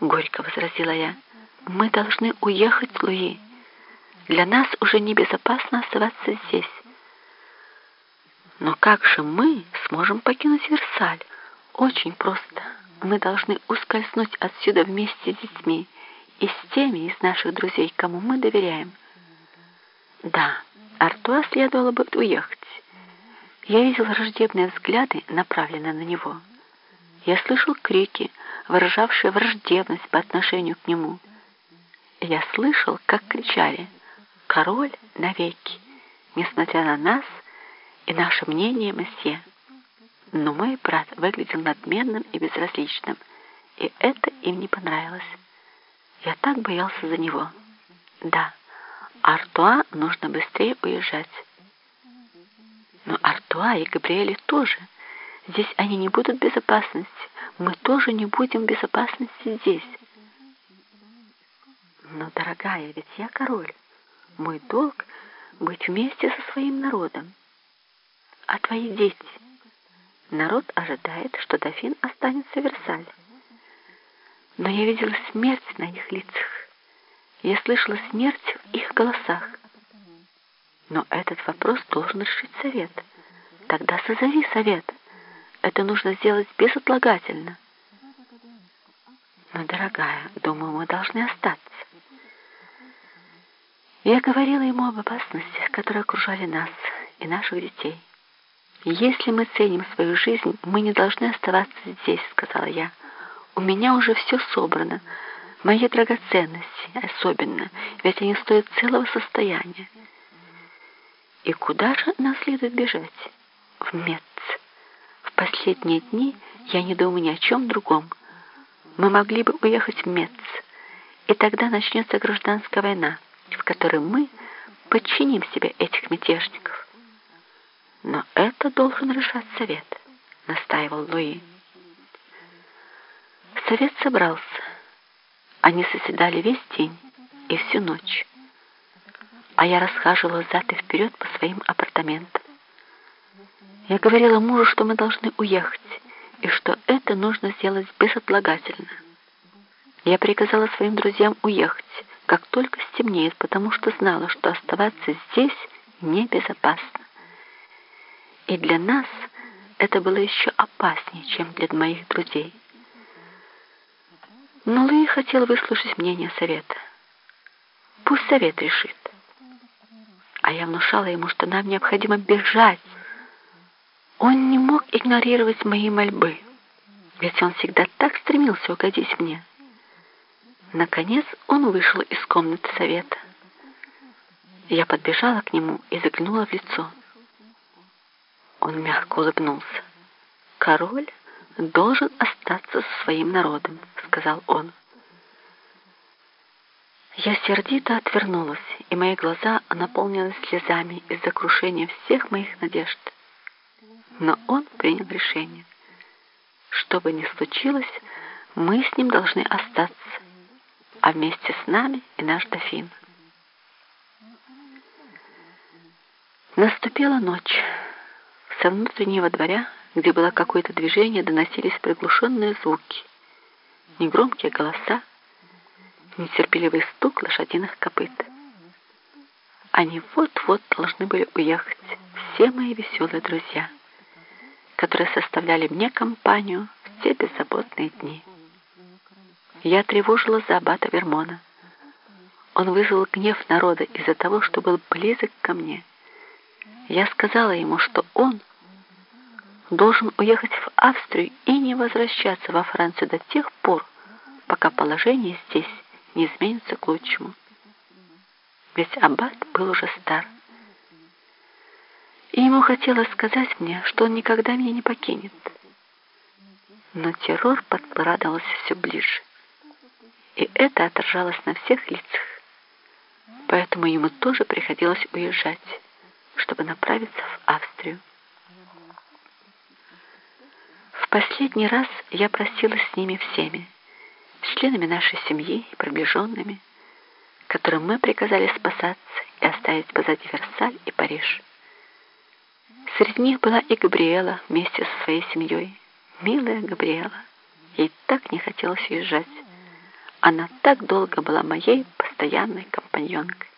Горько возразила я. Мы должны уехать, Луи. Для нас уже небезопасно оставаться здесь. Но как же мы сможем покинуть Версаль? Очень просто. Мы должны ускользнуть отсюда вместе с детьми и с теми из наших друзей, кому мы доверяем. Да, Артуа следовало бы уехать. Я видел враждебные взгляды, направленные на него. Я слышал крики, выражавшие враждебность по отношению к нему. Я слышал, как кричали «Король навеки!» несмотря на нас и наше мнение, месье. Но мой брат выглядел надменным и безразличным, и это им не понравилось. Я так боялся за него. Да, Артуа нужно быстрее уезжать. Но Артуа и Габриэле тоже. Здесь они не будут в безопасности. Мы тоже не будем в безопасности здесь. Но, дорогая, ведь я король. Мой долг — быть вместе со своим народом. А твои дети? Народ ожидает, что дофин останется в Версале. Но я видела смерть на их лицах. Я слышала смерть в их голосах. Но этот вопрос должен решить совет. Тогда созови совет. Это нужно сделать безотлагательно. Но, дорогая, думаю, мы должны остаться. Я говорила ему об опасностях, которые окружали нас и наших детей. «Если мы ценим свою жизнь, мы не должны оставаться здесь», — сказала я. «У меня уже все собрано. Мои драгоценности особенно, ведь они стоят целого состояния. И куда же нам следует бежать? В Мец. Последние дни я не думаю ни о чем другом. Мы могли бы уехать в Мец, и тогда начнется гражданская война, в которой мы подчиним себе этих мятежников. Но это должен решать совет, настаивал Луи. Совет собрался. Они соседали весь день и всю ночь а я расхаживала зад и вперед по своим апартаментам. Я говорила мужу, что мы должны уехать, и что это нужно сделать безотлагательно. Я приказала своим друзьям уехать, как только стемнеет, потому что знала, что оставаться здесь небезопасно. И для нас это было еще опаснее, чем для моих друзей. Но Луи хотел выслушать мнение совета. Пусть совет решит а я внушала ему, что нам необходимо бежать. Он не мог игнорировать мои мольбы, ведь он всегда так стремился угодить мне. Наконец он вышел из комнаты совета. Я подбежала к нему и заглянула в лицо. Он мягко улыбнулся. «Король должен остаться со своим народом», — сказал он. Я сердито отвернулась, и мои глаза наполнились слезами из-за крушения всех моих надежд. Но он принял решение. Что бы ни случилось, мы с ним должны остаться, а вместе с нами и наш дофин. Наступила ночь. Со внутреннего дворя, где было какое-то движение, доносились приглушенные звуки, негромкие голоса, нетерпеливый стук лошадиных копыт. Они вот-вот должны были уехать, все мои веселые друзья, которые составляли мне компанию в те беззаботные дни. Я тревожила за аббата Вермона. Он вызвал гнев народа из-за того, что был близок ко мне. Я сказала ему, что он должен уехать в Австрию и не возвращаться во Францию до тех пор, пока положение здесь не изменится к лучшему. Ведь Аббат был уже стар. И ему хотелось сказать мне, что он никогда меня не покинет. Но террор подкрадывался все ближе. И это отражалось на всех лицах. Поэтому ему тоже приходилось уезжать, чтобы направиться в Австрию. В последний раз я просилась с ними всеми, членами нашей семьи и приближенными, которым мы приказали спасаться и оставить позади Версаль и Париж. Среди них была и Габриэла вместе со своей семьей. Милая Габриэла. Ей так не хотелось уезжать. она так долго была моей постоянной компаньонкой.